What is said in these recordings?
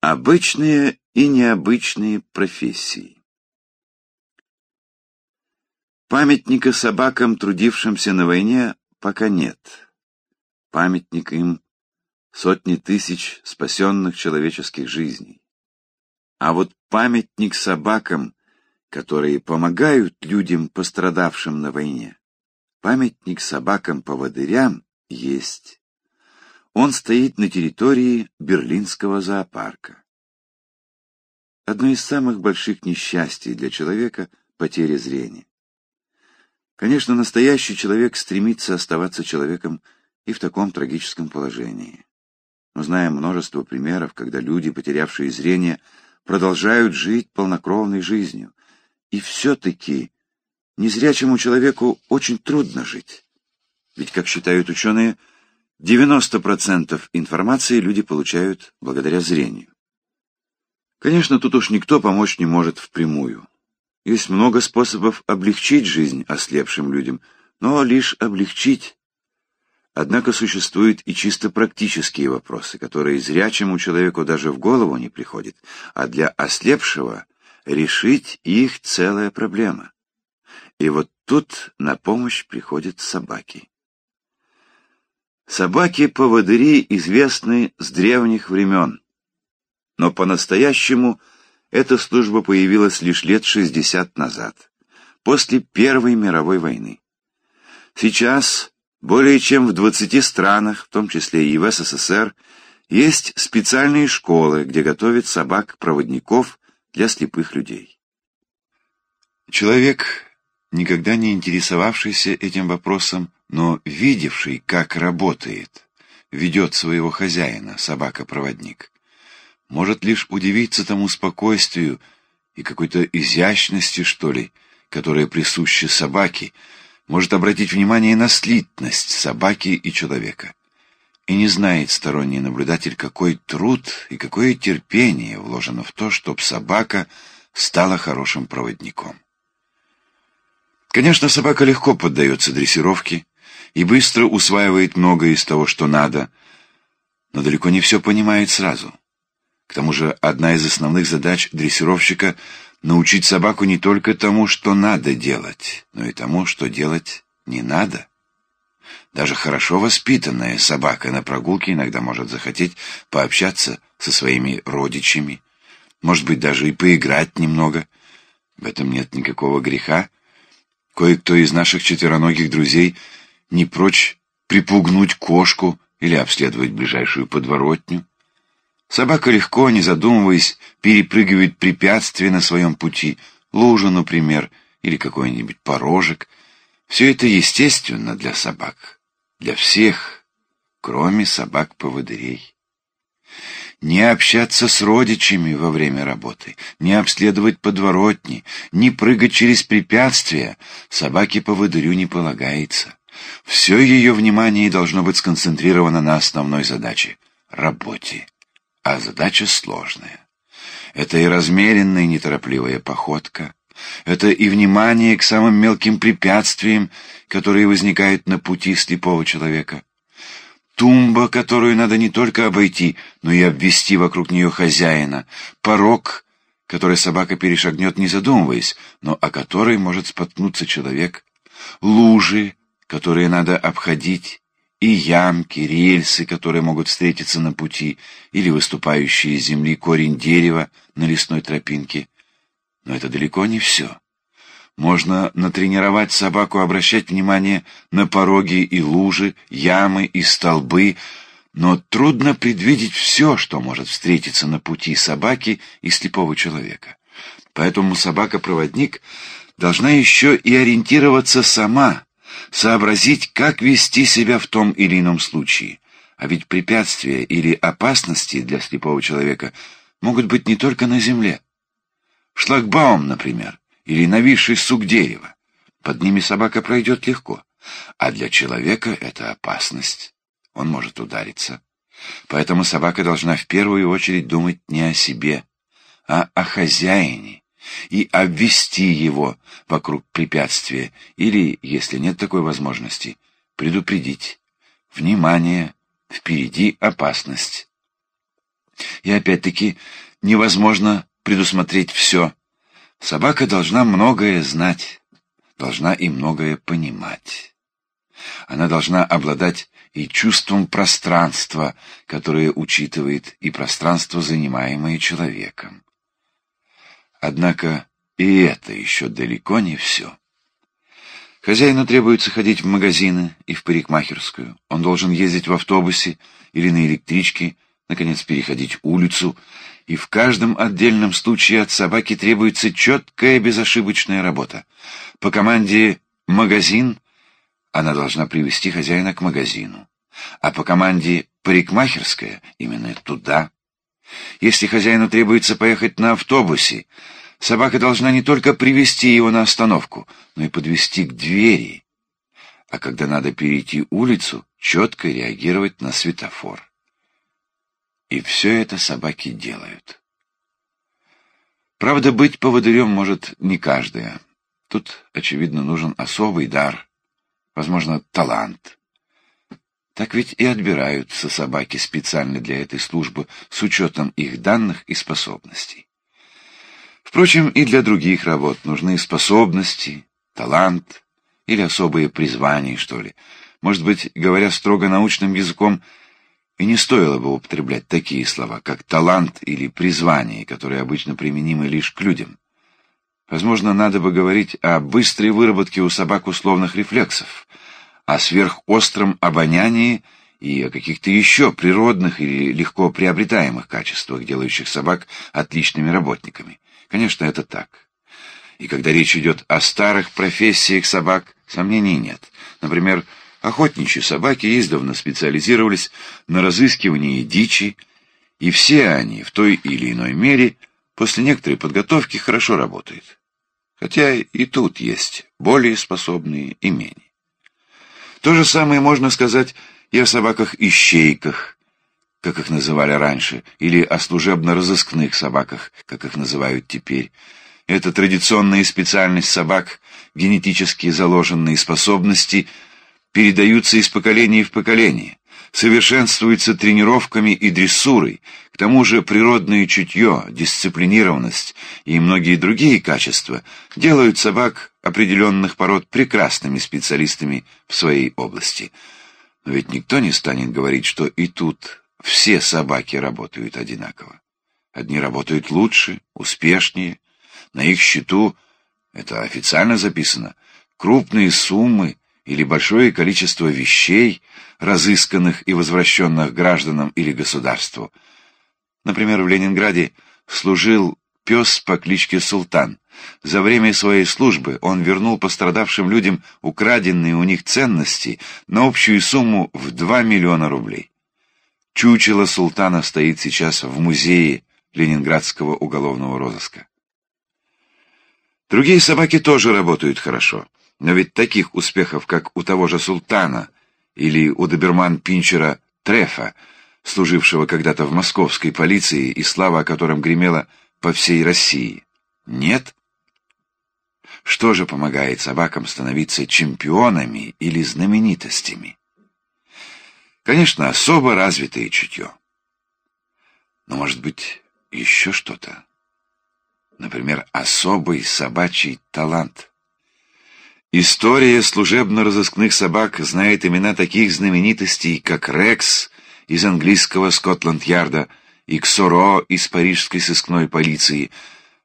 Обычные и необычные профессии. Памятника собакам, трудившимся на войне, пока нет. Памятник им сотни тысяч спасенных человеческих жизней. А вот памятник собакам, которые помогают людям, пострадавшим на войне, памятник собакам-поводырям есть. Он стоит на территории Берлинского зоопарка. Одно из самых больших несчастий для человека — потеря зрения. Конечно, настоящий человек стремится оставаться человеком и в таком трагическом положении. Мы знаем множество примеров, когда люди, потерявшие зрение, продолжают жить полнокровной жизнью. И все-таки незрячему человеку очень трудно жить. Ведь, как считают ученые, 90% информации люди получают благодаря зрению. Конечно, тут уж никто помочь не может впрямую. Есть много способов облегчить жизнь ослепшим людям, но лишь облегчить. Однако существуют и чисто практические вопросы, которые зрячему человеку даже в голову не приходят, а для ослепшего решить их целая проблема. И вот тут на помощь приходят собаки. Собаки-поводыри известны с древних времен, но по-настоящему эта служба появилась лишь лет 60 назад, после Первой мировой войны. Сейчас более чем в 20 странах, в том числе и в СССР, есть специальные школы, где готовят собак-проводников для слепых людей. Человек, никогда не интересовавшийся этим вопросом, но видевший, как работает, ведет своего хозяина, собака-проводник, может лишь удивиться тому спокойствию и какой-то изящности, что ли, которая присуща собаке, может обратить внимание на слитность собаки и человека. И не знает сторонний наблюдатель, какой труд и какое терпение вложено в то, чтобы собака стала хорошим проводником. Конечно, собака легко поддается дрессировке, и быстро усваивает многое из того, что надо, но далеко не все понимает сразу. К тому же одна из основных задач дрессировщика — научить собаку не только тому, что надо делать, но и тому, что делать не надо. Даже хорошо воспитанная собака на прогулке иногда может захотеть пообщаться со своими родичами, может быть, даже и поиграть немного. В этом нет никакого греха. Кое-кто из наших четвероногих друзей — не прочь припугнуть кошку или обследовать ближайшую подворотню. Собака легко, не задумываясь, перепрыгивает препятствия на своем пути, лужу, например, или какой-нибудь порожек. Все это естественно для собак, для всех, кроме собак-поводырей. Не общаться с родичами во время работы, не обследовать подворотни, не прыгать через препятствия собаке-поводырю не полагается. Все ее внимание должно быть сконцентрировано на основной задаче — работе. А задача сложная. Это и размеренная неторопливая походка, это и внимание к самым мелким препятствиям, которые возникают на пути слепого человека. Тумба, которую надо не только обойти, но и обвести вокруг нее хозяина. Порог, который собака перешагнет, не задумываясь, но о которой может споткнуться человек. Лужи, которые надо обходить, и ямки, рельсы, которые могут встретиться на пути, или выступающие из земли корень дерева на лесной тропинке. Но это далеко не все. Можно натренировать собаку обращать внимание на пороги и лужи, ямы и столбы, но трудно предвидеть все, что может встретиться на пути собаки и слепого человека. Поэтому собака-проводник должна еще и ориентироваться сама, сообразить, как вести себя в том или ином случае. А ведь препятствия или опасности для слепого человека могут быть не только на земле. Шлагбаум, например, или нависший сук дерева. Под ними собака пройдет легко. А для человека это опасность. Он может удариться. Поэтому собака должна в первую очередь думать не о себе, а о хозяине, и обвести его вокруг препятствия, или, если нет такой возможности, предупредить. Внимание! Впереди опасность. И опять-таки невозможно предусмотреть все. Собака должна многое знать, должна и многое понимать. Она должна обладать и чувством пространства, которое учитывает и пространство, занимаемое человеком. Однако и это еще далеко не все. Хозяину требуется ходить в магазины и в парикмахерскую. Он должен ездить в автобусе или на электричке, наконец переходить улицу, и в каждом отдельном случае от собаки требуется четкая безошибочная работа. По команде «магазин» она должна привести хозяина к магазину, а по команде «парикмахерская» именно туда. Если хозяину требуется поехать на автобусе, собака должна не только привести его на остановку, но и подвести к двери, а когда надо перейти улицу, четко реагировать на светофор. И все это собаки делают. Правда, быть поводырем может не каждая. Тут, очевидно, нужен особый дар, возможно, талант. Так ведь и отбираются собаки специально для этой службы с учетом их данных и способностей. Впрочем, и для других работ нужны способности, талант или особые призвания, что ли. Может быть, говоря строго научным языком, и не стоило бы употреблять такие слова, как талант или призвание, которые обычно применимы лишь к людям. Возможно, надо бы говорить о быстрой выработке у собак условных рефлексов, о сверхостром обонянии и о каких-то еще природных или легко приобретаемых качествах, делающих собак отличными работниками. Конечно, это так. И когда речь идет о старых профессиях собак, сомнений нет. Например, Охотничьи собаки издавна специализировались на разыскивании дичи, и все они в той или иной мере после некоторой подготовки хорошо работают. Хотя и тут есть более способные и менее. То же самое можно сказать и о собаках-ищейках, как их называли раньше, или о служебно-розыскных собаках, как их называют теперь. Это традиционная специальность собак, генетически заложенные способности – передаются из поколения в поколение, совершенствуются тренировками и дрессурой, к тому же природное чутье, дисциплинированность и многие другие качества делают собак определенных пород прекрасными специалистами в своей области. Но ведь никто не станет говорить, что и тут все собаки работают одинаково. Одни работают лучше, успешнее, на их счету, это официально записано, крупные суммы или большое количество вещей, разысканных и возвращенных гражданам или государству. Например, в Ленинграде служил пес по кличке Султан. За время своей службы он вернул пострадавшим людям украденные у них ценности на общую сумму в 2 миллиона рублей. Чучело Султана стоит сейчас в музее Ленинградского уголовного розыска. Другие собаки тоже работают хорошо. Но ведь таких успехов, как у того же Султана или у доберман-пинчера Трефа, служившего когда-то в московской полиции и слава о котором гремела по всей России, нет? Что же помогает собакам становиться чемпионами или знаменитостями? Конечно, особо развитое чутье. Но, может быть, еще что-то? Например, особый собачий талант – История служебно-розыскных собак знает имена таких знаменитостей, как Рекс из английского Скотланд-Ярда и Ксоро из парижской сыскной полиции,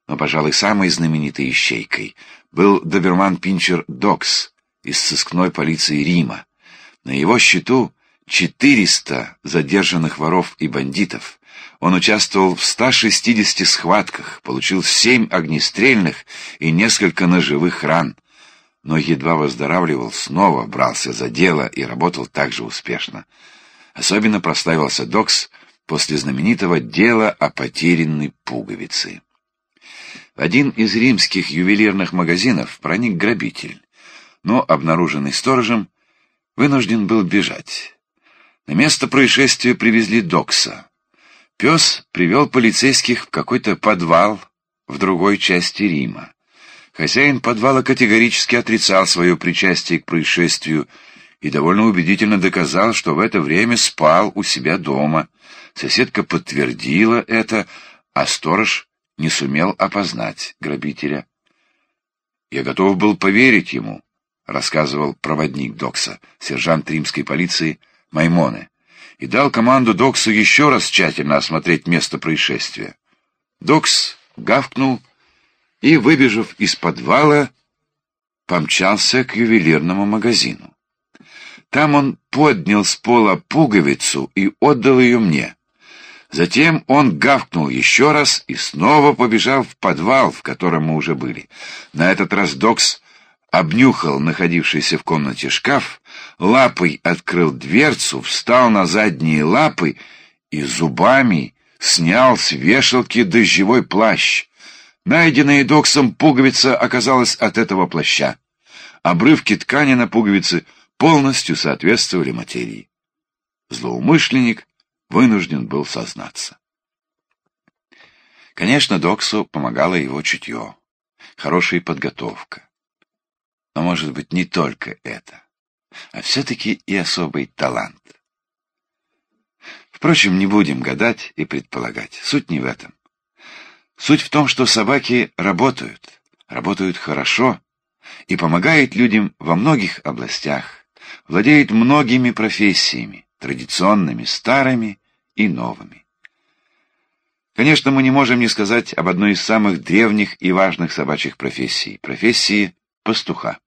но, пожалуй, самой знаменитой ищейкой был доберман-пинчер Докс из сыскной полиции Рима. На его счету 400 задержанных воров и бандитов. Он участвовал в 160 схватках, получил 7 огнестрельных и несколько ножевых ран но едва выздоравливал, снова брался за дело и работал так же успешно. Особенно прославился Докс после знаменитого дела о потерянной пуговице. В один из римских ювелирных магазинов проник грабитель, но, обнаруженный сторожем, вынужден был бежать. На место происшествия привезли Докса. Пес привел полицейских в какой-то подвал в другой части Рима. Хозяин подвала категорически отрицал свое причастие к происшествию и довольно убедительно доказал, что в это время спал у себя дома. Соседка подтвердила это, а сторож не сумел опознать грабителя. «Я готов был поверить ему», — рассказывал проводник Докса, сержант римской полиции Маймоне, и дал команду Доксу еще раз тщательно осмотреть место происшествия. Докс гавкнул и, выбежав из подвала, помчался к ювелирному магазину. Там он поднял с пола пуговицу и отдал ее мне. Затем он гавкнул еще раз и снова побежал в подвал, в котором мы уже были. На этот раз Докс обнюхал находившийся в комнате шкаф, лапой открыл дверцу, встал на задние лапы и зубами снял с вешалки дождевой плащ. Найденная Доксом пуговица оказалась от этого плаща. Обрывки ткани на пуговице полностью соответствовали материи. Злоумышленник вынужден был сознаться. Конечно, Доксу помогало его чутье, хорошая подготовка. Но, может быть, не только это, а все-таки и особый талант. Впрочем, не будем гадать и предполагать. Суть не в этом. Суть в том, что собаки работают, работают хорошо и помогают людям во многих областях, владеют многими профессиями, традиционными, старыми и новыми. Конечно, мы не можем не сказать об одной из самых древних и важных собачьих профессий – профессии пастуха.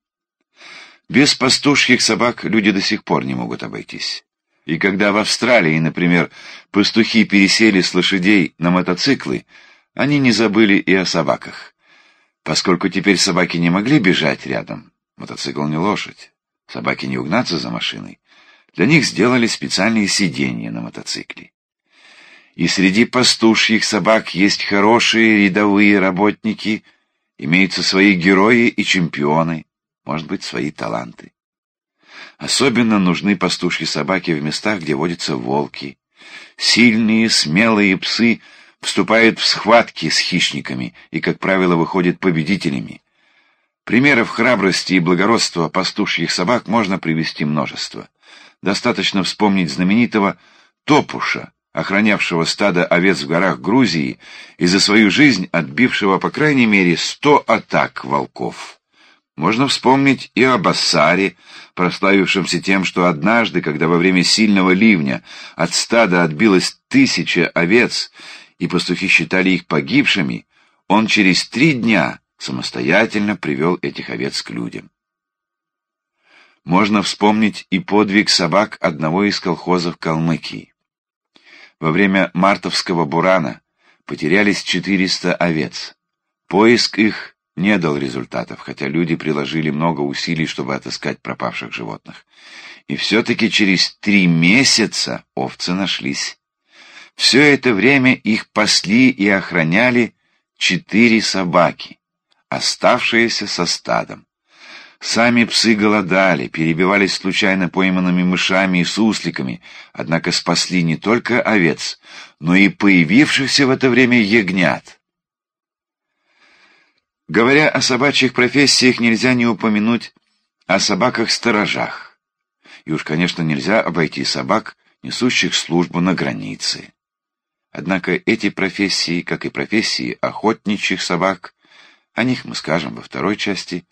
Без пастушьих собак люди до сих пор не могут обойтись. И когда в Австралии, например, пастухи пересели с лошадей на мотоциклы – они не забыли и о собаках. Поскольку теперь собаки не могли бежать рядом, мотоцикл не лошадь, собаки не угнаться за машиной, для них сделали специальные сиденья на мотоцикле. И среди пастушьих собак есть хорошие рядовые работники, имеются свои герои и чемпионы, может быть, свои таланты. Особенно нужны пастушьи собаки в местах, где водятся волки. Сильные, смелые псы — вступают в схватки с хищниками и, как правило, выходят победителями. Примеров храбрости и благородства пастушьих собак можно привести множество. Достаточно вспомнить знаменитого Топуша, охранявшего стадо овец в горах Грузии и за свою жизнь отбившего по крайней мере сто атак волков. Можно вспомнить и об Ассаре, прославившемся тем, что однажды, когда во время сильного ливня от стада отбилось тысяча овец, и пастухи считали их погибшими, он через три дня самостоятельно привел этих овец к людям. Можно вспомнить и подвиг собак одного из колхозов Калмыкии. Во время мартовского бурана потерялись 400 овец. Поиск их не дал результатов, хотя люди приложили много усилий, чтобы отыскать пропавших животных. И все-таки через три месяца овцы нашлись. Все это время их пасли и охраняли четыре собаки, оставшиеся со стадом. Сами псы голодали, перебивались случайно пойманными мышами и сусликами, однако спасли не только овец, но и появившихся в это время ягнят. Говоря о собачьих профессиях, нельзя не упомянуть о собаках-сторожах. И уж, конечно, нельзя обойти собак, несущих службу на границе. Однако эти профессии, как и профессии охотничьих собак, о них мы скажем во второй части,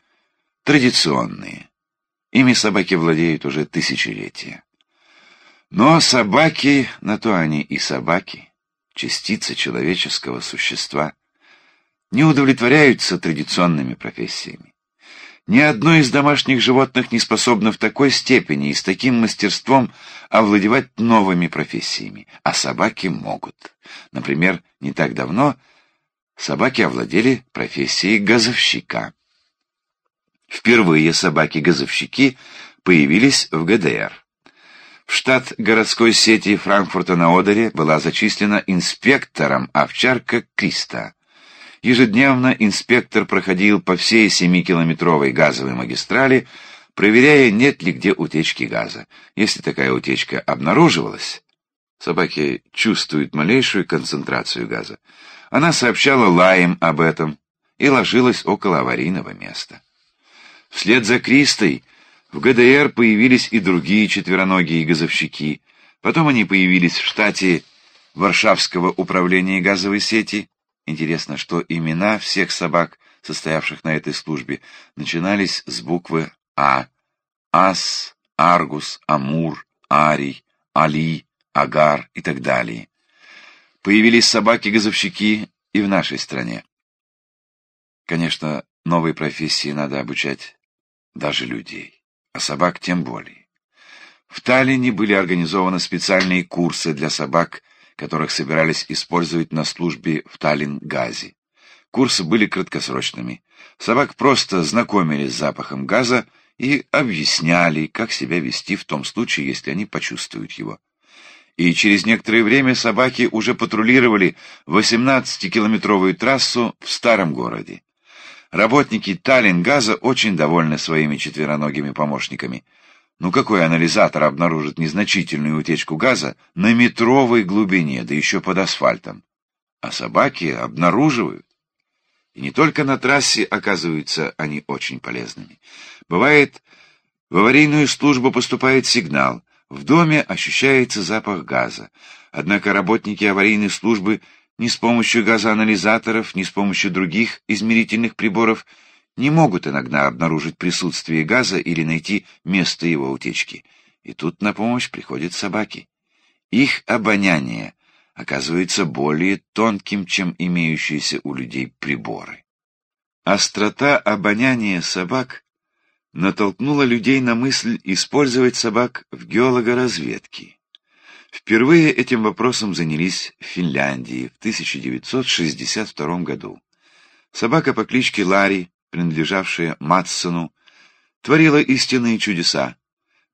традиционные. Ими собаки владеют уже тысячелетия. Но собаки, на то они и собаки, частицы человеческого существа, не удовлетворяются традиционными профессиями. Ни одно из домашних животных не способно в такой степени и с таким мастерством овладевать новыми профессиями, а собаки могут. Например, не так давно собаки овладели профессией газовщика. Впервые собаки-газовщики появились в ГДР. В штат городской сети Франкфурта на Одере была зачислена инспектором овчарка Криста. Ежедневно инспектор проходил по всей семикилометровой газовой магистрали, проверяя, нет ли где утечки газа. Если такая утечка обнаруживалась, собаки чувствуют малейшую концентрацию газа, она сообщала лаем об этом и ложилась около аварийного места. Вслед за Кристой в ГДР появились и другие четвероногие газовщики. Потом они появились в штате Варшавского управления газовой сети. Интересно, что имена всех собак, состоявших на этой службе, начинались с буквы «А». Ас, Аргус, Амур, Арий, Али, Агар и так далее. Появились собаки-газовщики и в нашей стране. Конечно, новой профессии надо обучать даже людей, а собак тем более. В Таллине были организованы специальные курсы для собак, которых собирались использовать на службе в Таллин-газе. Курсы были краткосрочными. Собак просто знакомили с запахом газа и объясняли, как себя вести в том случае, если они почувствуют его. И через некоторое время собаки уже патрулировали 18-километровую трассу в старом городе. Работники Таллингаза очень довольны своими четвероногими помощниками. Ну какой анализатор обнаружит незначительную утечку газа на метровой глубине, да еще под асфальтом? А собаки обнаруживают. И не только на трассе оказываются они очень полезными. Бывает, в аварийную службу поступает сигнал, в доме ощущается запах газа. Однако работники аварийной службы ни с помощью газоанализаторов, ни с помощью других измерительных приборов не могут иногда обнаружить присутствие газа или найти место его утечки. И тут на помощь приходят собаки. Их обоняние оказывается более тонким, чем имеющиеся у людей приборы. Острота обоняния собак натолкнула людей на мысль использовать собак в геологоразведке. Впервые этим вопросом занялись в Финляндии в 1962 году. Собака по кличке Ларри, принадлежавшая Матсону, творила истинные чудеса.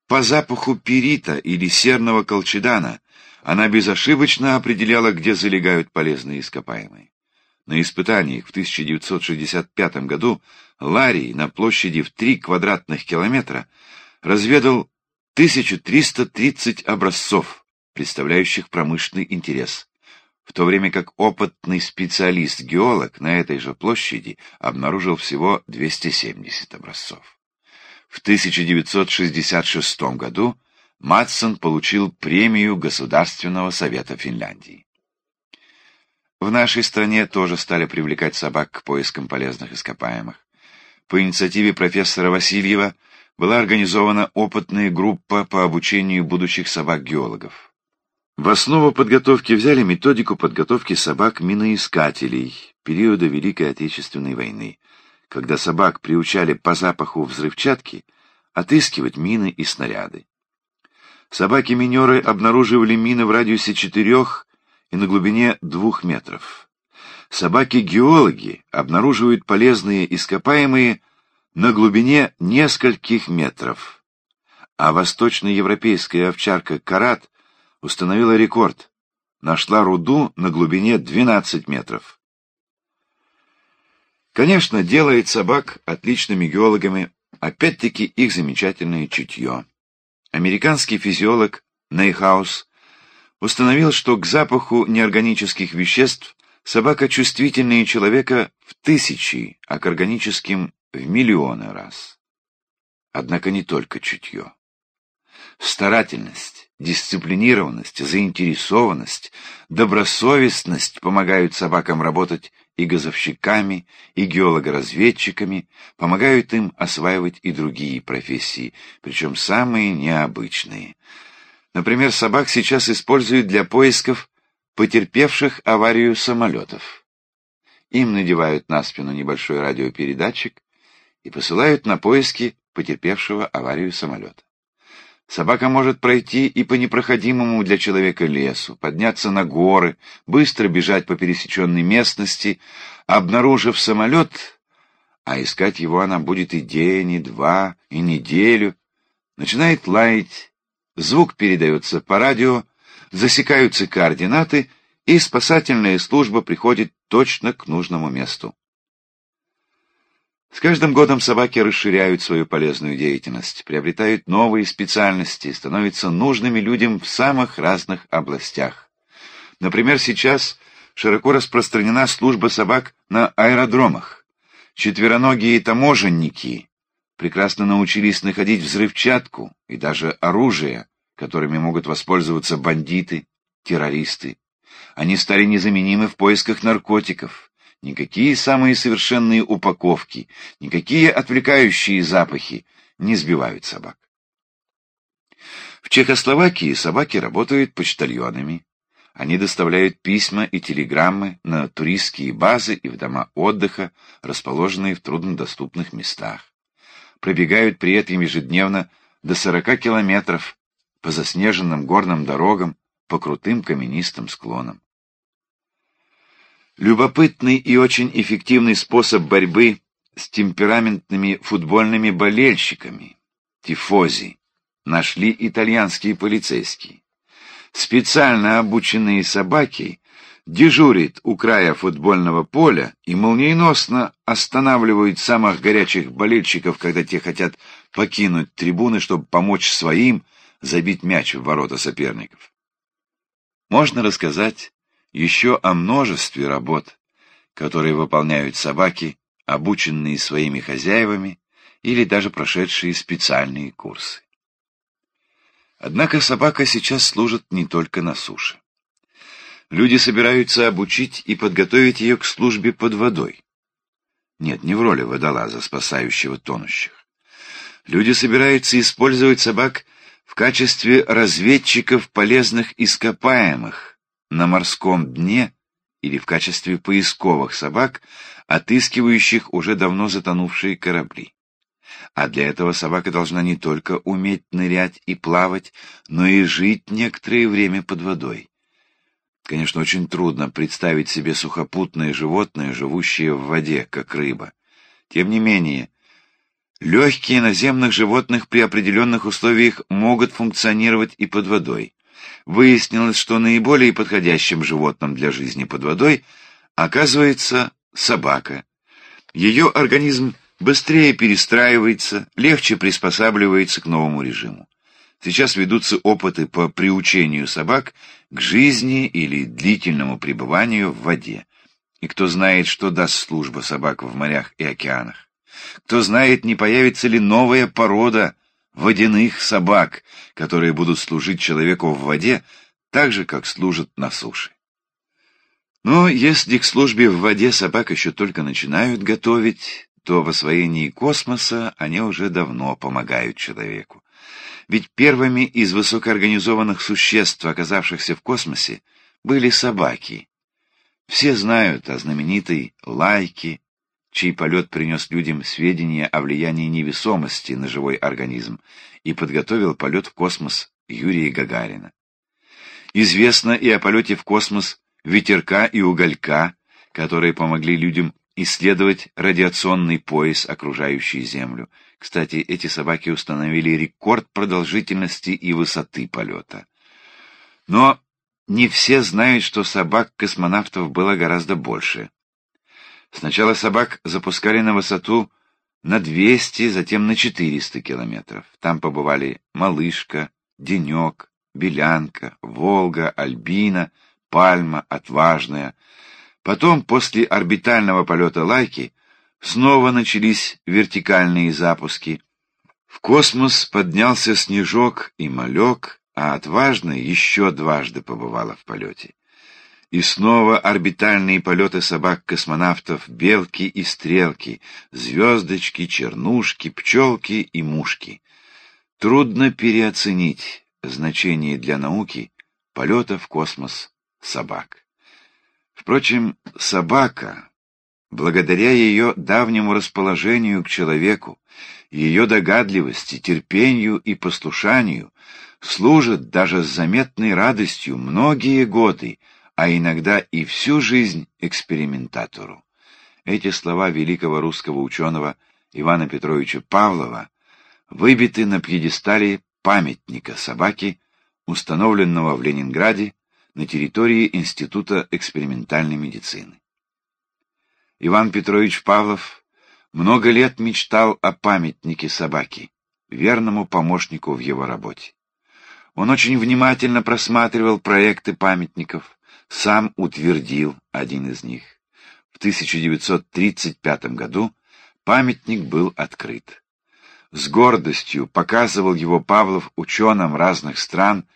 По запаху перита или серного колчедана она безошибочно определяла, где залегают полезные ископаемые. На испытаниях в 1965 году Ларри на площади в 3 квадратных километра разведал 1330 образцов, представляющих промышленный интерес, в то время как опытный специалист-геолог на этой же площади обнаружил всего 270 образцов. В 1966 году Матсон получил премию Государственного совета Финляндии. В нашей стране тоже стали привлекать собак к поискам полезных ископаемых. По инициативе профессора Васильева была организована опытная группа по обучению будущих собак-геологов. В основу подготовки взяли методику подготовки собак-миноискателей периода Великой Отечественной войны, когда собак приучали по запаху взрывчатки отыскивать мины и снаряды. Собаки-минеры обнаруживали мины в радиусе четырех и на глубине двух метров. Собаки-геологи обнаруживают полезные ископаемые на глубине нескольких метров. А восточноевропейская овчарка Карат установила рекорд. Нашла руду на глубине 12 метров. Конечно, делает собак отличными геологами, опять-таки их замечательное чутье. Американский физиолог Нейхаус установил, что к запаху неорганических веществ собака чувствительнее человека в тысячи, а к органическим в миллионы раз. Однако не только чутье. Старательность, дисциплинированность, заинтересованность, добросовестность помогают собакам работать и газовщиками, и геологоразведчиками, помогают им осваивать и другие профессии, причем самые необычные. Например, собак сейчас используют для поисков потерпевших аварию самолетов. Им надевают на спину небольшой радиопередатчик и посылают на поиски потерпевшего аварию самолета. Собака может пройти и по непроходимому для человека лесу, подняться на горы, быстро бежать по пересеченной местности, обнаружив самолет, а искать его она будет и день, и два, и неделю. Начинает лаять, звук передается по радио, засекаются координаты, и спасательная служба приходит точно к нужному месту. С каждым годом собаки расширяют свою полезную деятельность, приобретают новые специальности, становятся нужными людям в самых разных областях. Например, сейчас широко распространена служба собак на аэродромах. Четвероногие таможенники прекрасно научились находить взрывчатку и даже оружие, которыми могут воспользоваться бандиты, террористы. Они стали незаменимы в поисках наркотиков. Никакие самые совершенные упаковки, никакие отвлекающие запахи не сбивают собак. В Чехословакии собаки работают почтальонами. Они доставляют письма и телеграммы на туристские базы и в дома отдыха, расположенные в труднодоступных местах. Пробегают при этом ежедневно до 40 километров по заснеженным горным дорогам, по крутым каменистым склонам. Любопытный и очень эффективный способ борьбы с темпераментными футбольными болельщиками, тифози, нашли итальянские полицейские. Специально обученные собаки дежурят у края футбольного поля и молниеносно останавливают самых горячих болельщиков, когда те хотят покинуть трибуны, чтобы помочь своим забить мяч в ворота соперников. Можно рассказать еще о множестве работ, которые выполняют собаки, обученные своими хозяевами или даже прошедшие специальные курсы. Однако собака сейчас служит не только на суше. Люди собираются обучить и подготовить ее к службе под водой. Нет, не в роли водолаза, спасающего тонущих. Люди собираются использовать собак в качестве разведчиков полезных ископаемых, на морском дне или в качестве поисковых собак, отыскивающих уже давно затонувшие корабли. А для этого собака должна не только уметь нырять и плавать, но и жить некоторое время под водой. Конечно, очень трудно представить себе сухопутное животное, живущее в воде, как рыба. Тем не менее, легкие наземных животных при определенных условиях могут функционировать и под водой выяснилось, что наиболее подходящим животным для жизни под водой оказывается собака. Ее организм быстрее перестраивается, легче приспосабливается к новому режиму. Сейчас ведутся опыты по приучению собак к жизни или длительному пребыванию в воде. И кто знает, что даст служба собак в морях и океанах. Кто знает, не появится ли новая порода водяных собак, которые будут служить человеку в воде так же, как служат на суше. Но если к службе в воде собак еще только начинают готовить, то в освоении космоса они уже давно помогают человеку. Ведь первыми из высокоорганизованных существ, оказавшихся в космосе, были собаки. Все знают о знаменитой Лайке, чей полет принес людям сведения о влиянии невесомости на живой организм и подготовил полет в космос Юрия Гагарина. Известно и о полете в космос ветерка и уголька, которые помогли людям исследовать радиационный пояс, окружающий Землю. Кстати, эти собаки установили рекорд продолжительности и высоты полета. Но не все знают, что собак-космонавтов было гораздо больше. Сначала собак запускали на высоту на 200, затем на 400 километров. Там побывали Малышка, Денек, Белянка, Волга, Альбина, Пальма, Отважная. Потом, после орбитального полета Лайки, снова начались вертикальные запуски. В космос поднялся Снежок и Малек, а Отважная еще дважды побывала в полете. И снова орбитальные полеты собак-космонавтов, белки и стрелки, звездочки, чернушки, пчелки и мушки. Трудно переоценить значение для науки полета в космос собак. Впрочем, собака, благодаря ее давнему расположению к человеку, ее догадливости, терпению и послушанию, служит даже с заметной радостью многие годы, а иногда и всю жизнь экспериментатору. Эти слова великого русского ученого Ивана Петровича Павлова выбиты на пьедестале памятника собаки, установленного в Ленинграде на территории Института экспериментальной медицины. Иван Петрович Павлов много лет мечтал о памятнике собаки, верному помощнику в его работе. Он очень внимательно просматривал проекты памятников, сам утвердил один из них. В 1935 году памятник был открыт. С гордостью показывал его Павлов ученым разных стран,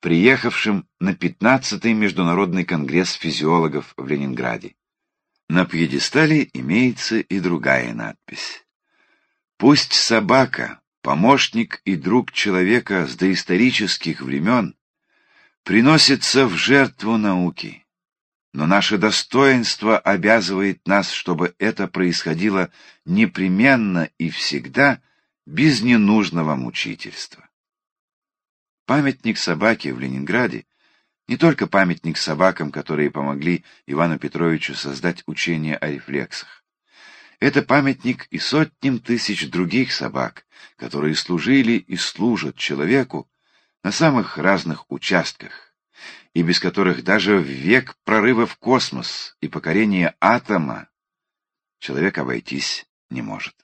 приехавшим на 15-й Международный конгресс физиологов в Ленинграде. На пьедестале имеется и другая надпись. «Пусть собака, помощник и друг человека с доисторических времен, приносится в жертву науки, но наше достоинство обязывает нас, чтобы это происходило непременно и всегда без ненужного мучительства. Памятник собаке в Ленинграде не только памятник собакам, которые помогли Ивану Петровичу создать учение о рефлексах. Это памятник и сотням тысяч других собак, которые служили и служат человеку на самых разных участках, и без которых даже в век прорыва в космос и покорения атома человек обойтись не может.